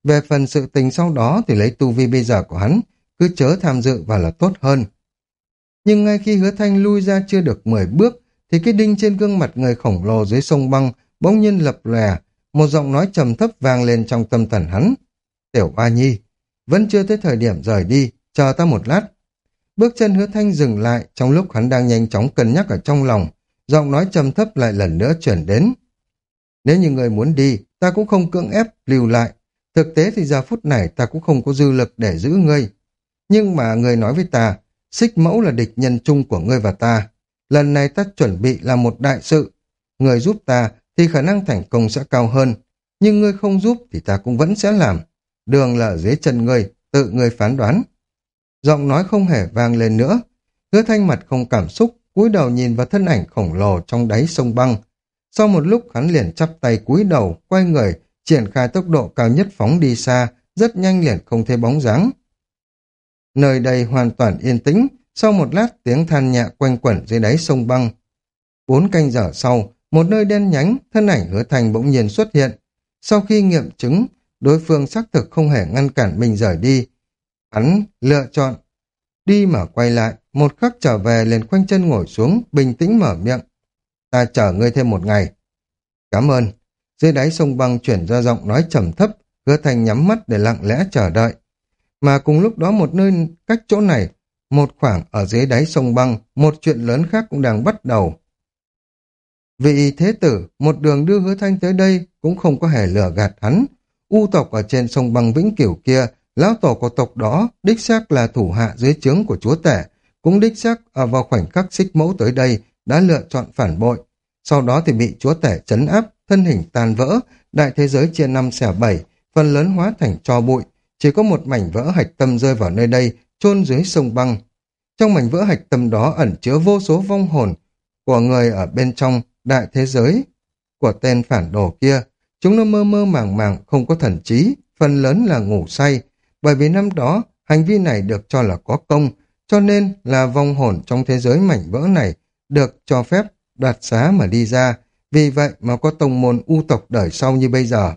Về phần sự tình sau đó thì lấy tu vi bây giờ của hắn, cứ chớ tham dự và là tốt hơn. Nhưng ngay khi hứa thanh lui ra chưa được 10 bước, thì cái đinh trên gương mặt người khổng lồ dưới sông băng bỗng nhiên lập lòe, một giọng nói trầm thấp vang lên trong tâm thần hắn. Tiểu Ba Nhi, vẫn chưa tới thời điểm rời đi, chờ ta một lát. Bước chân hứa thanh dừng lại trong lúc hắn đang nhanh chóng cân nhắc ở trong lòng, giọng nói trầm thấp lại lần nữa chuyển đến. Nếu như người muốn đi, ta cũng không cưỡng ép lưu lại. Thực tế thì giờ phút này ta cũng không có dư lực để giữ ngươi. Nhưng mà người nói với ta, xích mẫu là địch nhân chung của ngươi và ta. Lần này ta chuẩn bị là một đại sự. Người giúp ta thì khả năng thành công sẽ cao hơn. Nhưng ngươi không giúp thì ta cũng vẫn sẽ làm. Đường là dưới chân ngươi, tự ngươi phán đoán. Giọng nói không hề vang lên nữa. Hứa thanh mặt không cảm xúc, cúi đầu nhìn vào thân ảnh khổng lồ trong đáy sông băng. Sau một lúc hắn liền chắp tay cúi đầu, quay người, triển khai tốc độ cao nhất phóng đi xa, rất nhanh liền không thấy bóng dáng. Nơi đây hoàn toàn yên tĩnh, sau một lát tiếng than nhẹ quanh quẩn dưới đáy sông băng. Bốn canh giờ sau, một nơi đen nhánh, thân ảnh hứa thành bỗng nhiên xuất hiện. Sau khi nghiệm chứng, đối phương xác thực không hề ngăn cản mình rời đi. Hắn lựa chọn đi mà quay lại, một khắc trở về liền khoanh chân ngồi xuống, bình tĩnh mở miệng. Ta chờ ngươi thêm một ngày. Cảm ơn. Dưới đáy sông băng chuyển ra giọng nói trầm thấp, hứa thành nhắm mắt để lặng lẽ chờ đợi. Mà cùng lúc đó một nơi cách chỗ này, một khoảng ở dưới đáy sông băng, một chuyện lớn khác cũng đang bắt đầu. Vị thế tử, một đường đưa hứa thanh tới đây cũng không có hề lừa gạt hắn. U tộc ở trên sông băng vĩnh cửu kia, lão tổ của tộc đó, đích xác là thủ hạ dưới trướng của chúa tể, cũng đích xác ở vào khoảnh khắc xích mẫu tới đây, đã lựa chọn phản bội. Sau đó thì bị chúa tể chấn áp, thân hình tan vỡ, đại thế giới chia năm xẻ bảy, phần lớn hóa thành cho bụi, chỉ có một mảnh vỡ hạch tâm rơi vào nơi đây, chôn dưới sông băng. Trong mảnh vỡ hạch tâm đó ẩn chứa vô số vong hồn của người ở bên trong đại thế giới của tên phản đồ kia. Chúng nó mơ mơ màng màng, không có thần trí, phần lớn là ngủ say. Bởi vì năm đó, hành vi này được cho là có công, cho nên là vong hồn trong thế giới mảnh vỡ này được cho phép đoạt xá mà đi ra. Vì vậy mà có tông môn u tộc đời sau như bây giờ.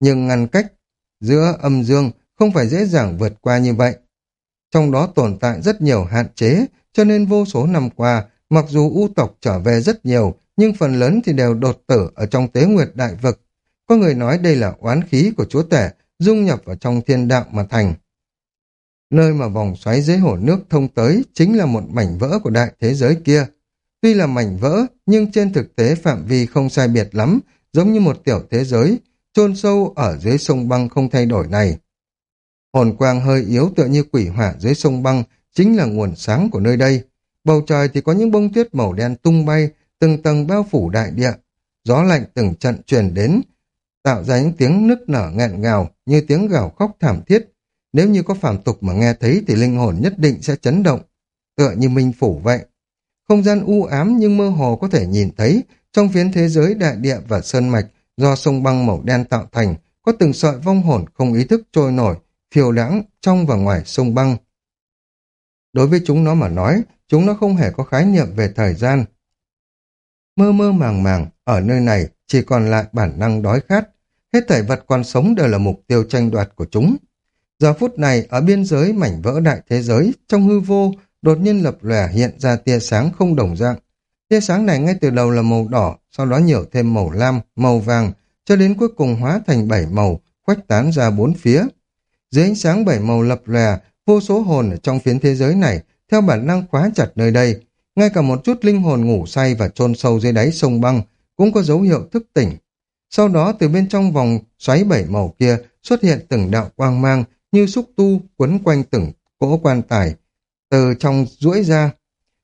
Nhưng ngăn cách giữa âm dương không phải dễ dàng vượt qua như vậy. Trong đó tồn tại rất nhiều hạn chế, cho nên vô số năm qua, mặc dù u tộc trở về rất nhiều, nhưng phần lớn thì đều đột tử ở trong tế nguyệt đại vực. Có người nói đây là oán khí của chúa tể, dung nhập vào trong thiên đạo mà thành. Nơi mà vòng xoáy dưới hồ nước thông tới chính là một mảnh vỡ của đại thế giới kia. Tuy là mảnh vỡ, nhưng trên thực tế phạm vi không sai biệt lắm, giống như một tiểu thế giới, chôn sâu ở dưới sông băng không thay đổi này. Hồn quang hơi yếu tựa như quỷ hỏa dưới sông băng chính là nguồn sáng của nơi đây. Bầu trời thì có những bông tuyết màu đen tung bay, từng tầng bao phủ đại địa. Gió lạnh từng trận truyền đến, tạo ra những tiếng nức nở nghẹn ngào như tiếng gào khóc thảm thiết. Nếu như có phàm tục mà nghe thấy thì linh hồn nhất định sẽ chấn động, tựa như minh phủ vậy. Không gian u ám nhưng mơ hồ có thể nhìn thấy trong phiến thế giới đại địa và sơn mạch do sông băng màu đen tạo thành, có từng sợi vong hồn không ý thức trôi nổi, phiêu lãng trong và ngoài sông băng. Đối với chúng nó mà nói, chúng nó không hề có khái niệm về thời gian. Mơ mơ màng màng, ở nơi này chỉ còn lại bản năng đói khát. Hết thảy vật còn sống đều là mục tiêu tranh đoạt của chúng. Giờ phút này, ở biên giới mảnh vỡ đại thế giới, trong hư vô, đột nhiên lập lòe hiện ra tia sáng không đồng dạng. Tia sáng này ngay từ đầu là màu đỏ, sau đó nhiều thêm màu lam, màu vàng, cho đến cuối cùng hóa thành bảy màu, khuếch tán ra bốn phía. Dưới ánh sáng bảy màu lập lòe, vô số hồn ở trong phiến thế giới này theo bản năng khóa chặt nơi đây. Ngay cả một chút linh hồn ngủ say và chôn sâu dưới đáy sông băng cũng có dấu hiệu thức tỉnh. Sau đó từ bên trong vòng xoáy bảy màu kia xuất hiện từng đạo quang mang như xúc tu quấn quanh từng cỗ quan tài, từ trong duỗi ra.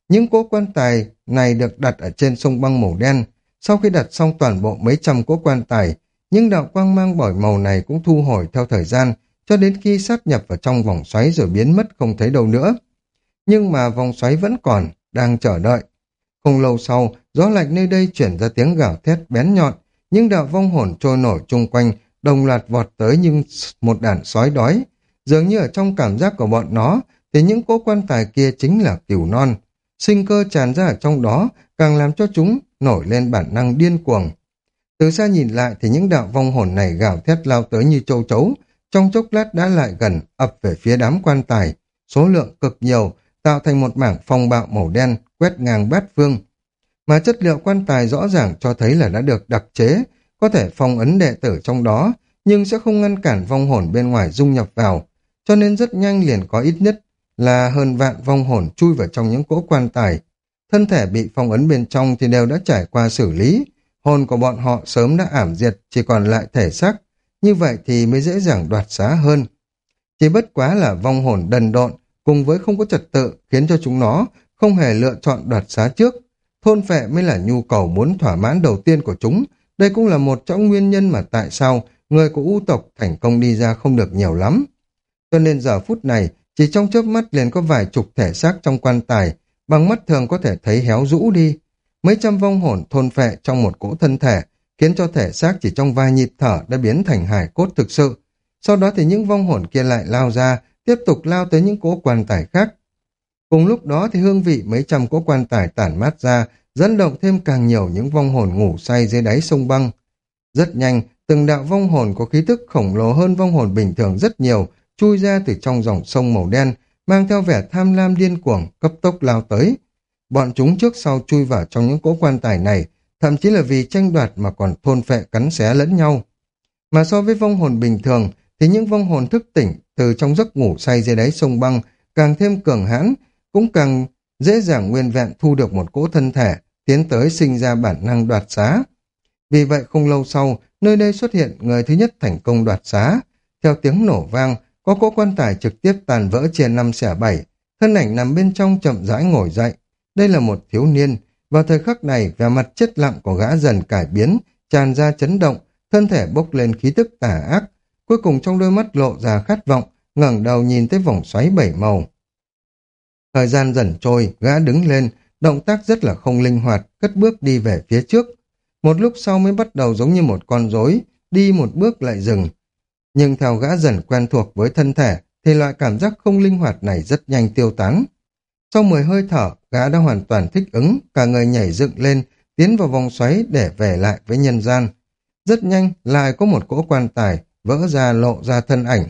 Những cỗ quan tài này được đặt ở trên sông băng màu đen. Sau khi đặt xong toàn bộ mấy trăm cỗ quan tài, những đạo quang mang bỏi màu này cũng thu hồi theo thời gian, cho đến khi sát nhập vào trong vòng xoáy rồi biến mất không thấy đâu nữa. Nhưng mà vòng xoáy vẫn còn, đang chờ đợi. Không lâu sau, gió lạnh nơi đây chuyển ra tiếng gào thét bén nhọn, nhưng đạo vong hồn trôi nổi chung quanh, đồng loạt vọt tới như một đàn sói đói. Dường như ở trong cảm giác của bọn nó, thì những cỗ quan tài kia chính là cửu non. Sinh cơ tràn ra ở trong đó, càng làm cho chúng nổi lên bản năng điên cuồng. Từ xa nhìn lại thì những đạo vong hồn này gào thét lao tới như châu chấu, trong chốc lát đã lại gần, ập về phía đám quan tài. Số lượng cực nhiều, tạo thành một mảng phong bạo màu đen, quét ngang bát phương. Mà chất liệu quan tài rõ ràng cho thấy là đã được đặc chế, có thể phong ấn đệ tử trong đó, nhưng sẽ không ngăn cản vong hồn bên ngoài dung nhập vào, cho nên rất nhanh liền có ít nhất là hơn vạn vong hồn chui vào trong những cỗ quan tài. Thân thể bị phong ấn bên trong thì đều đã trải qua xử lý, hồn của bọn họ sớm đã ảm diệt, chỉ còn lại thể xác, như vậy thì mới dễ dàng đoạt xá hơn. Chỉ bất quá là vong hồn đần độn, cùng với không có trật tự khiến cho chúng nó không hề lựa chọn đoạt xá trước. Thôn phệ mới là nhu cầu muốn thỏa mãn đầu tiên của chúng. Đây cũng là một trong nguyên nhân mà tại sao người của u tộc thành công đi ra không được nhiều lắm. Cho nên giờ phút này, chỉ trong chớp mắt liền có vài chục thể xác trong quan tài, bằng mắt thường có thể thấy héo rũ đi. Mấy trăm vong hồn thôn phệ trong một cỗ thân thể, khiến cho thể xác chỉ trong vài nhịp thở đã biến thành hải cốt thực sự. Sau đó thì những vong hồn kia lại lao ra, tiếp tục lao tới những cỗ quan tài khác. Cùng lúc đó thì hương vị mấy trăm cỗ quan tài tản mát ra, dẫn động thêm càng nhiều những vong hồn ngủ say dưới đáy sông băng. Rất nhanh, từng đạo vong hồn có khí tức khổng lồ hơn vong hồn bình thường rất nhiều, chui ra từ trong dòng sông màu đen, mang theo vẻ tham lam điên cuồng, cấp tốc lao tới. Bọn chúng trước sau chui vào trong những cỗ quan tài này, thậm chí là vì tranh đoạt mà còn thôn phệ cắn xé lẫn nhau. Mà so với vong hồn bình thường, thì những vong hồn thức tỉnh từ trong giấc ngủ say dưới đáy sông băng càng thêm cường hãn, cũng càng dễ dàng nguyên vẹn thu được một cỗ thân thể, tiến tới sinh ra bản năng đoạt xá. Vì vậy không lâu sau, nơi đây xuất hiện người thứ nhất thành công đoạt xá. Theo tiếng nổ vang, có cỗ quan tài trực tiếp tàn vỡ chia năm xẻ bảy, thân ảnh nằm bên trong chậm rãi ngồi dậy. Đây là một thiếu niên, vào thời khắc này, vẻ mặt chết lặng của gã dần cải biến, tràn ra chấn động, thân thể bốc lên khí tức tà ác. Cuối cùng trong đôi mắt lộ ra khát vọng, ngẩng đầu nhìn tới vòng xoáy bảy màu. Thời gian dần trôi, gã đứng lên, động tác rất là không linh hoạt, cất bước đi về phía trước. Một lúc sau mới bắt đầu giống như một con rối, đi một bước lại dừng. Nhưng theo gã dần quen thuộc với thân thể, thì loại cảm giác không linh hoạt này rất nhanh tiêu tán. Sau 10 hơi thở, gã đã hoàn toàn thích ứng, cả người nhảy dựng lên, tiến vào vòng xoáy để về lại với nhân gian. Rất nhanh, lại có một cỗ quan tài, vỡ ra lộ ra thân ảnh.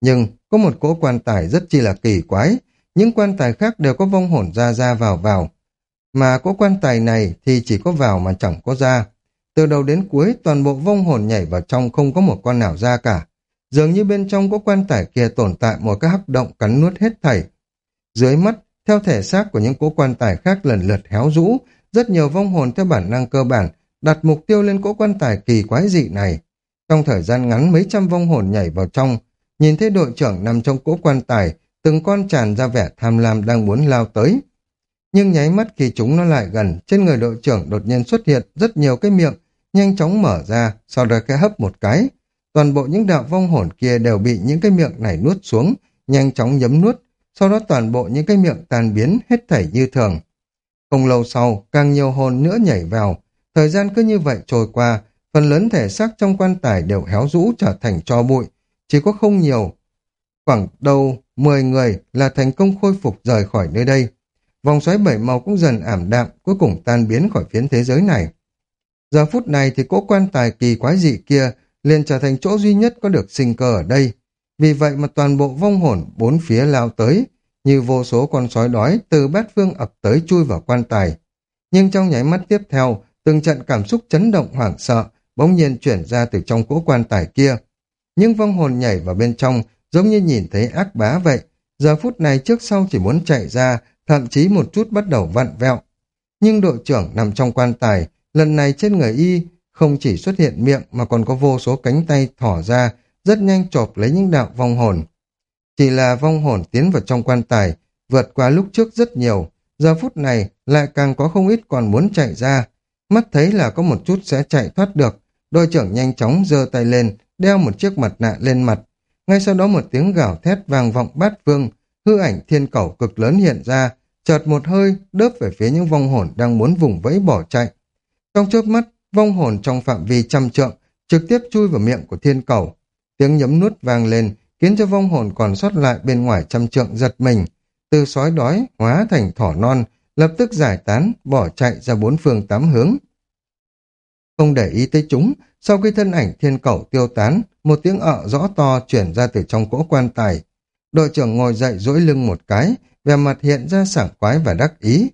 Nhưng, có một cỗ quan tài rất chi là kỳ quái, những quan tài khác đều có vong hồn ra ra vào vào. Mà cỗ quan tài này thì chỉ có vào mà chẳng có ra. Từ đầu đến cuối, toàn bộ vong hồn nhảy vào trong không có một con nào ra cả. Dường như bên trong có quan tài kia tồn tại một cái hắc động cắn nuốt hết thảy. Dưới mắt, theo thể xác của những cỗ quan tài khác lần lượt héo rũ, rất nhiều vong hồn theo bản năng cơ bản đặt mục tiêu lên cỗ quan tài kỳ quái dị này. Trong thời gian ngắn mấy trăm vong hồn nhảy vào trong, nhìn thấy đội trưởng nằm trong cỗ quan tài, từng con tràn ra vẻ tham lam đang muốn lao tới. Nhưng nháy mắt khi chúng nó lại gần, trên người đội trưởng đột nhiên xuất hiện rất nhiều cái miệng, nhanh chóng mở ra, sau đó khẽ hấp một cái. Toàn bộ những đạo vong hồn kia đều bị những cái miệng này nuốt xuống, nhanh chóng nhấm nuốt, sau đó toàn bộ những cái miệng tan biến hết thảy như thường. Không lâu sau, càng nhiều hồn nữa nhảy vào, thời gian cứ như vậy trôi qua, phần lớn thể xác trong quan tài đều héo rũ trở thành cho bụi, chỉ có không nhiều. Khoảng đầu 10 người là thành công khôi phục rời khỏi nơi đây. Vòng xoáy bảy màu cũng dần ảm đạm, cuối cùng tan biến khỏi phiến thế giới này. Giờ phút này thì cỗ quan tài kỳ quái dị kia liền trở thành chỗ duy nhất có được sinh cơ ở đây. Vì vậy mà toàn bộ vong hồn bốn phía lao tới, như vô số con sói đói từ bát phương ập tới chui vào quan tài. Nhưng trong nháy mắt tiếp theo, từng trận cảm xúc chấn động hoảng sợ, bỗng nhiên chuyển ra từ trong cỗ quan tài kia. Nhưng vong hồn nhảy vào bên trong, giống như nhìn thấy ác bá vậy. Giờ phút này trước sau chỉ muốn chạy ra, thậm chí một chút bắt đầu vặn vẹo. Nhưng đội trưởng nằm trong quan tài, lần này trên người y không chỉ xuất hiện miệng mà còn có vô số cánh tay thỏ ra, rất nhanh chộp lấy những đạo vong hồn. Chỉ là vong hồn tiến vào trong quan tài, vượt qua lúc trước rất nhiều, giờ phút này lại càng có không ít còn muốn chạy ra. Mắt thấy là có một chút sẽ chạy thoát được, đội trưởng nhanh chóng giơ tay lên, đeo một chiếc mặt nạ lên mặt. Ngay sau đó một tiếng gào thét vang vọng bát vương, hư ảnh thiên cẩu cực lớn hiện ra, chợt một hơi đớp về phía những vong hồn đang muốn vùng vẫy bỏ chạy. Trong chớp mắt, vong hồn trong phạm vi trăm trượng trực tiếp chui vào miệng của thiên cầu. Tiếng nhấm nuốt vang lên, khiến cho vong hồn còn sót lại bên ngoài trăm trượng giật mình. Từ sói đói hóa thành thỏ non, lập tức giải tán, bỏ chạy ra bốn phương tám hướng. Không để ý tới chúng, sau khi thân ảnh thiên cầu tiêu tán, một tiếng ợ rõ to chuyển ra từ trong cỗ quan tài. Đội trưởng ngồi dậy duỗi lưng một cái, vẻ mặt hiện ra sảng khoái và đắc ý.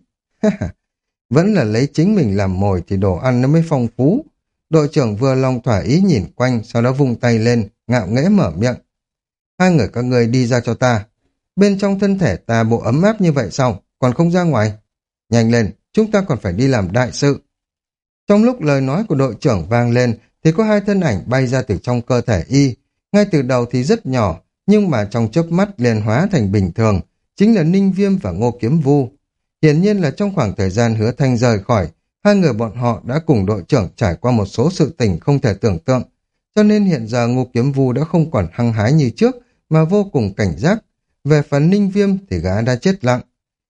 Vẫn là lấy chính mình làm mồi thì đồ ăn nó mới phong phú. Đội trưởng vừa lòng thỏa ý nhìn quanh, sau đó vung tay lên, ngạo nghễ mở miệng. Hai người các người đi ra cho ta. Bên trong thân thể ta bộ ấm áp như vậy sao, còn không ra ngoài. Nhanh lên, chúng ta còn phải đi làm đại sự. Trong lúc lời nói của đội trưởng vang lên, thì có hai thân ảnh bay ra từ trong cơ thể y. Ngay từ đầu thì rất nhỏ, nhưng mà trong chớp mắt liền hóa thành bình thường, chính là Ninh Viêm và Ngô Kiếm Vu. Hiển nhiên là trong khoảng thời gian hứa thanh rời khỏi, hai người bọn họ đã cùng đội trưởng trải qua một số sự tình không thể tưởng tượng, cho nên hiện giờ Ngô Kiếm Vu đã không còn hăng hái như trước, mà vô cùng cảnh giác. Về phần Ninh Viêm thì gã đã chết lặng,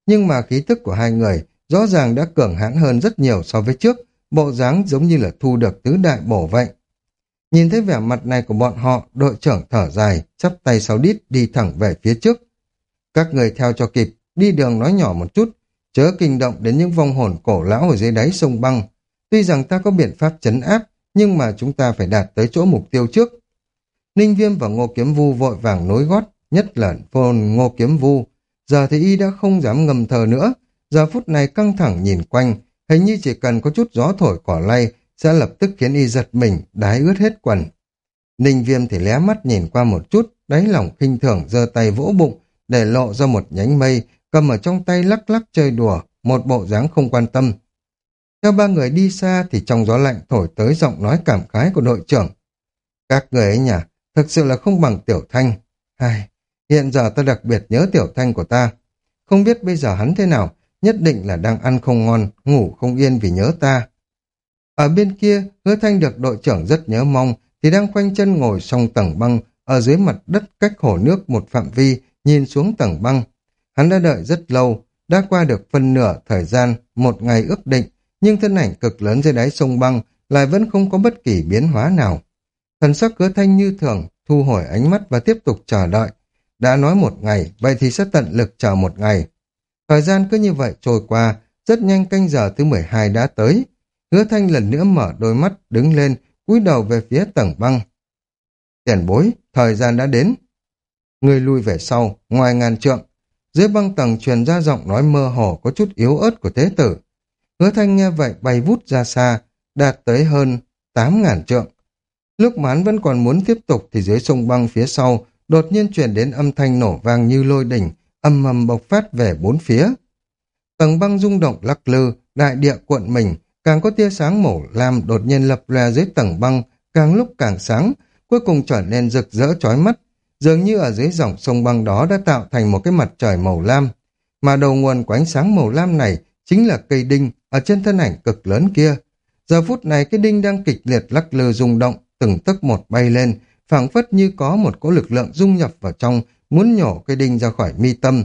nhưng mà khí tức của hai người rõ ràng đã cường hãn hơn rất nhiều so với trước, bộ dáng giống như là thu được tứ đại bổ vậy. Nhìn thấy vẻ mặt này của bọn họ, đội trưởng thở dài, chắp tay sau đít đi thẳng về phía trước. Các người theo cho kịp, đi đường nói nhỏ một chút, chớ kinh động đến những vong hồn cổ lão ở dưới đáy sông băng. Tuy rằng ta có biện pháp chấn áp, nhưng mà chúng ta phải đạt tới chỗ mục tiêu trước. Ninh Viêm và Ngô Kiếm Vu vội vàng nối gót, nhất là phôn Ngô Kiếm Vu. Giờ thì y đã không dám ngầm thờ nữa, giờ phút này căng thẳng nhìn quanh, hình như chỉ cần có chút gió thổi cỏ lay sẽ lập tức khiến y giật mình, đái ướt hết quần. Ninh Viêm thì lé mắt nhìn qua một chút, đáy lòng khinh thường giơ tay vỗ bụng, để lộ ra một nhánh mây, cầm ở trong tay lắc lắc chơi đùa, một bộ dáng không quan tâm. Theo ba người đi xa thì trong gió lạnh thổi tới giọng nói cảm khái của đội trưởng. Các người ấy nhỉ, thực sự là không bằng Tiểu Thanh. Ai, hiện giờ ta đặc biệt nhớ Tiểu Thanh của ta. Không biết bây giờ hắn thế nào, nhất định là đang ăn không ngon, ngủ không yên vì nhớ ta. Ở bên kia, hứa thanh được đội trưởng rất nhớ mong, thì đang khoanh chân ngồi song tầng băng, ở dưới mặt đất cách hồ nước một phạm vi, nhìn xuống tầng băng. Hắn đã đợi rất lâu, đã qua được phân nửa thời gian, một ngày ước định, nhưng thân ảnh cực lớn dưới đáy sông băng lại vẫn không có bất kỳ biến hóa nào. Thần sắc hứa thanh như thường, thu hồi ánh mắt và tiếp tục chờ đợi. Đã nói một ngày, vậy thì sẽ tận lực chờ một ngày. Thời gian cứ như vậy trôi qua, rất nhanh canh giờ thứ 12 đã tới. Hứa thanh lần nữa mở đôi mắt, đứng lên, cúi đầu về phía tầng băng. Tiền bối, thời gian đã đến. Người lui về sau, ngoài ngàn trượng. Dưới băng tầng truyền ra giọng nói mơ hồ có chút yếu ớt của thế tử. Hứa thanh nghe vậy bay vút ra xa, đạt tới hơn 8 ngàn trượng. Lúc mán vẫn còn muốn tiếp tục thì dưới sông băng phía sau đột nhiên truyền đến âm thanh nổ vang như lôi đỉnh, âm mầm bộc phát về bốn phía. Tầng băng rung động lắc lư, đại địa cuộn mình, càng có tia sáng màu lam đột nhiên lập lòe dưới tầng băng, càng lúc càng sáng, cuối cùng trở nên rực rỡ chói mắt, dường như ở dưới dòng sông băng đó đã tạo thành một cái mặt trời màu lam. Mà đầu nguồn của ánh sáng màu lam này chính là cây đinh ở trên thân ảnh cực lớn kia. Giờ phút này cái đinh đang kịch liệt lắc lư rung động, từng tấc một bay lên, phảng phất như có một cỗ lực lượng dung nhập vào trong, muốn nhổ cây đinh ra khỏi mi tâm.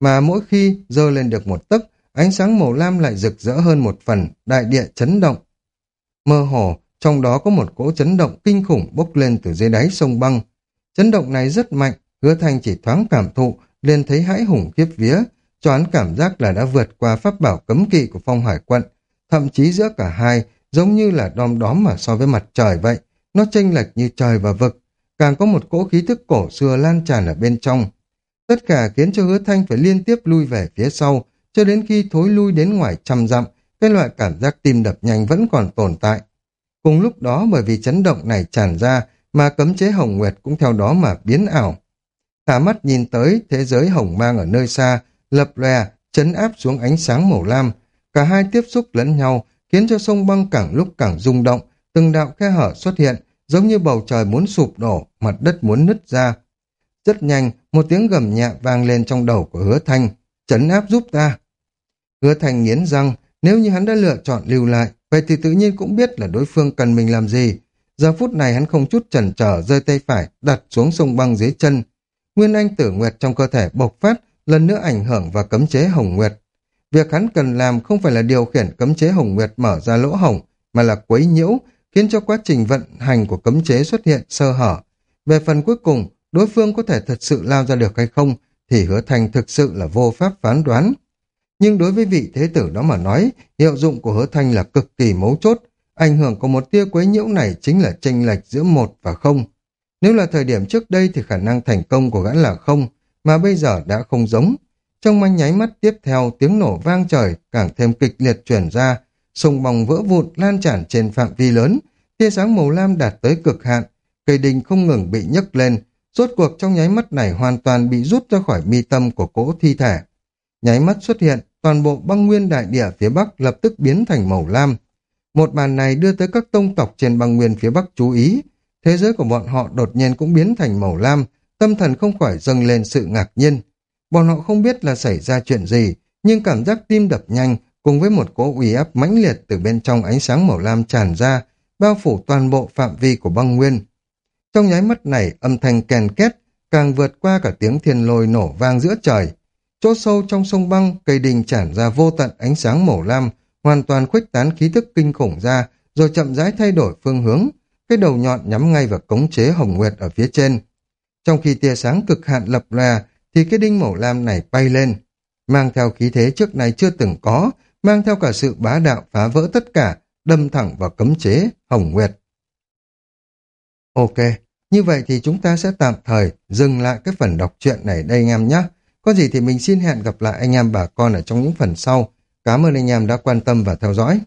Mà mỗi khi dơ lên được một tấc, ánh sáng màu lam lại rực rỡ hơn một phần, đại địa chấn động. Mơ hồ, trong đó có một cỗ chấn động kinh khủng bốc lên từ dưới đáy sông băng. Chấn động này rất mạnh, hứa thanh chỉ thoáng cảm thụ, liền thấy hãi hùng khiếp vía, cho hắn cảm giác là đã vượt qua pháp bảo cấm kỵ của phong hải quận. Thậm chí giữa cả hai, giống như là đom đóm mà so với mặt trời vậy, nó chênh lệch như trời và vực, càng có một cỗ khí thức cổ xưa lan tràn ở bên trong. Tất cả khiến cho hứa thanh phải liên tiếp lui về phía sau, cho đến khi thối lui đến ngoài trăm dặm, cái loại cảm giác tim đập nhanh vẫn còn tồn tại. Cùng lúc đó bởi vì chấn động này tràn ra, mà cấm chế hồng nguyệt cũng theo đó mà biến ảo. Thả mắt nhìn tới thế giới hồng mang ở nơi xa, lập lòe, chấn áp xuống ánh sáng màu lam. Cả hai tiếp xúc lẫn nhau, khiến cho sông băng càng lúc càng rung động, từng đạo khe hở xuất hiện, giống như bầu trời muốn sụp đổ, mặt đất muốn nứt ra. Rất nhanh, một tiếng gầm nhẹ vang lên trong đầu của hứa thanh, chấn áp giúp ta. Hứa thanh nghiến răng, nếu như hắn đã lựa chọn lưu lại, vậy thì tự nhiên cũng biết là đối phương cần mình làm gì. Giờ phút này hắn không chút chần trở rơi tay phải, đặt xuống sông băng dưới chân. Nguyên anh tử nguyệt trong cơ thể bộc phát, lần nữa ảnh hưởng và cấm chế hồng nguyệt. Việc hắn cần làm không phải là điều khiển cấm chế hồng nguyệt mở ra lỗ hổng, mà là quấy nhiễu, khiến cho quá trình vận hành của cấm chế xuất hiện sơ hở. Về phần cuối cùng, đối phương có thể thật sự lao ra được hay không, thì hứa thành thực sự là vô pháp phán đoán. Nhưng đối với vị thế tử đó mà nói, hiệu dụng của hứa thanh là cực kỳ mấu chốt. Ảnh hưởng của một tia quấy nhiễu này chính là chênh lệch giữa một và không. Nếu là thời điểm trước đây thì khả năng thành công của gã là không, mà bây giờ đã không giống. Trong manh nháy mắt tiếp theo, tiếng nổ vang trời càng thêm kịch liệt chuyển ra, sùng bòng vỡ vụn lan tràn trên phạm vi lớn, tia sáng màu lam đạt tới cực hạn, cây đình không ngừng bị nhấc lên, rốt cuộc trong nháy mắt này hoàn toàn bị rút ra khỏi mi tâm của cỗ thi thể. Nháy mắt xuất hiện, toàn bộ băng nguyên đại địa phía bắc lập tức biến thành màu lam. Một màn này đưa tới các tông tộc trên băng nguyên phía bắc chú ý, thế giới của bọn họ đột nhiên cũng biến thành màu lam, tâm thần không khỏi dâng lên sự ngạc nhiên. Bọn họ không biết là xảy ra chuyện gì, nhưng cảm giác tim đập nhanh cùng với một cỗ uy áp mãnh liệt từ bên trong ánh sáng màu lam tràn ra, bao phủ toàn bộ phạm vi của băng nguyên. Trong nháy mắt này, âm thanh kèn két càng vượt qua cả tiếng thiên lôi nổ vang giữa trời. Chỗ sâu trong sông băng, cây đình tràn ra vô tận ánh sáng màu lam, hoàn toàn khuếch tán khí thức kinh khủng ra, rồi chậm rãi thay đổi phương hướng. Cái đầu nhọn nhắm ngay vào cống chế hồng nguyệt ở phía trên. Trong khi tia sáng cực hạn lập lòe, thì cái đinh màu lam này bay lên, mang theo khí thế trước này chưa từng có, mang theo cả sự bá đạo phá vỡ tất cả, đâm thẳng vào cấm chế hồng nguyệt. Ok, như vậy thì chúng ta sẽ tạm thời dừng lại cái phần đọc truyện này đây anh em nhé. Có gì thì mình xin hẹn gặp lại anh em bà con ở trong những phần sau. Cảm ơn anh em đã quan tâm và theo dõi.